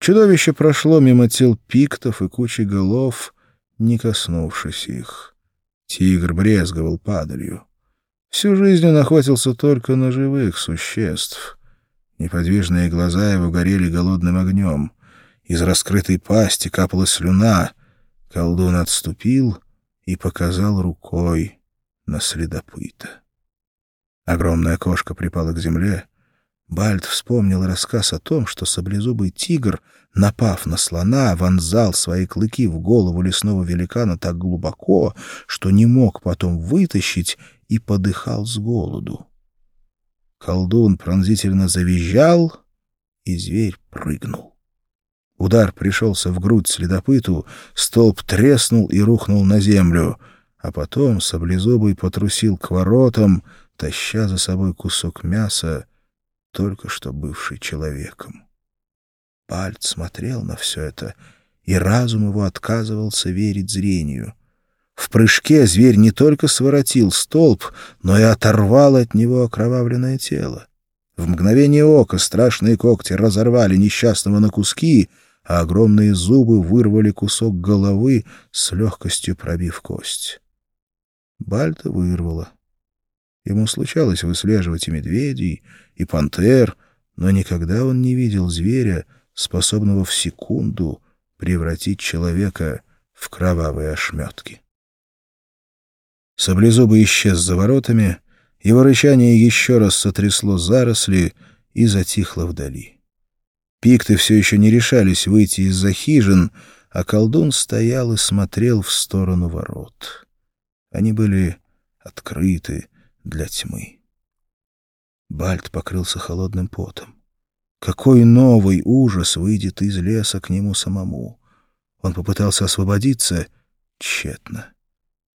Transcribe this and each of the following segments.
Чудовище прошло мимо тел пиктов и кучи голов, не коснувшись их. Тигр брезговал падалью. Всю жизнь он охотился только на живых существ. Неподвижные глаза его горели голодным огнем. Из раскрытой пасти капала слюна. Колдун отступил и показал рукой на следопыта. Огромная кошка припала к земле. Бальд вспомнил рассказ о том, что саблезубый тигр, напав на слона, вонзал свои клыки в голову лесного великана так глубоко, что не мог потом вытащить и подыхал с голоду. Колдун пронзительно завизжал, и зверь прыгнул. Удар пришелся в грудь следопыту, столб треснул и рухнул на землю, а потом саблезубый потрусил к воротам, таща за собой кусок мяса, только что бывший человеком. Пальц смотрел на все это, и разум его отказывался верить зрению. В прыжке зверь не только своротил столб, но и оторвал от него окровавленное тело. В мгновение ока страшные когти разорвали несчастного на куски, а огромные зубы вырвали кусок головы, с легкостью пробив кость. Бальта вырвала. Ему случалось выслеживать и медведей, и пантер, но никогда он не видел зверя, способного в секунду превратить человека в кровавые ошметки. Саблезубый исчез за воротами, его рычание еще раз сотрясло заросли и затихло вдали. Пикты все еще не решались выйти из-за хижин, а колдун стоял и смотрел в сторону ворот. Они были открыты для тьмы. Бальт покрылся холодным потом. Какой новый ужас выйдет из леса к нему самому? Он попытался освободиться тщетно.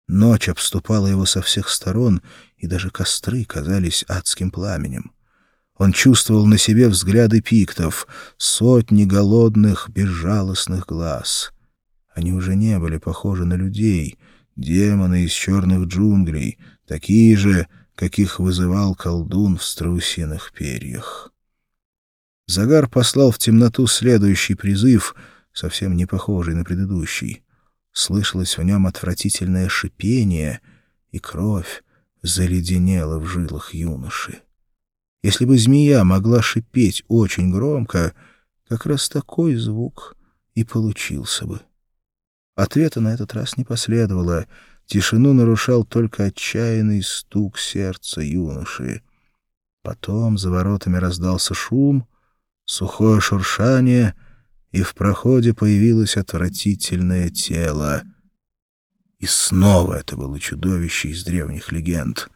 Ночь обступала его со всех сторон, и даже костры казались адским пламенем. Он чувствовал на себе взгляды пиктов, сотни голодных, безжалостных глаз. Они уже не были похожи на людей, демоны из черных джунглей, такие же, каких вызывал колдун в страусиных перьях. Загар послал в темноту следующий призыв, совсем не похожий на предыдущий. Слышалось в нем отвратительное шипение, и кровь заледенела в жилах юноши. Если бы змея могла шипеть очень громко, как раз такой звук и получился бы. Ответа на этот раз не последовало. Тишину нарушал только отчаянный стук сердца юноши. Потом за воротами раздался шум, сухое шуршание, и в проходе появилось отвратительное тело. И снова это было чудовище из древних легенд.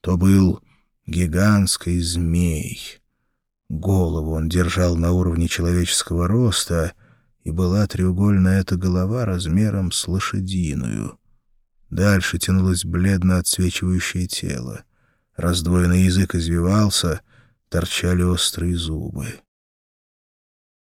То был гигантский змей. Голову он держал на уровне человеческого роста — и была треугольная эта голова размером с лошадиную. Дальше тянулось бледно отсвечивающее тело. Раздвоенный язык извивался, торчали острые зубы.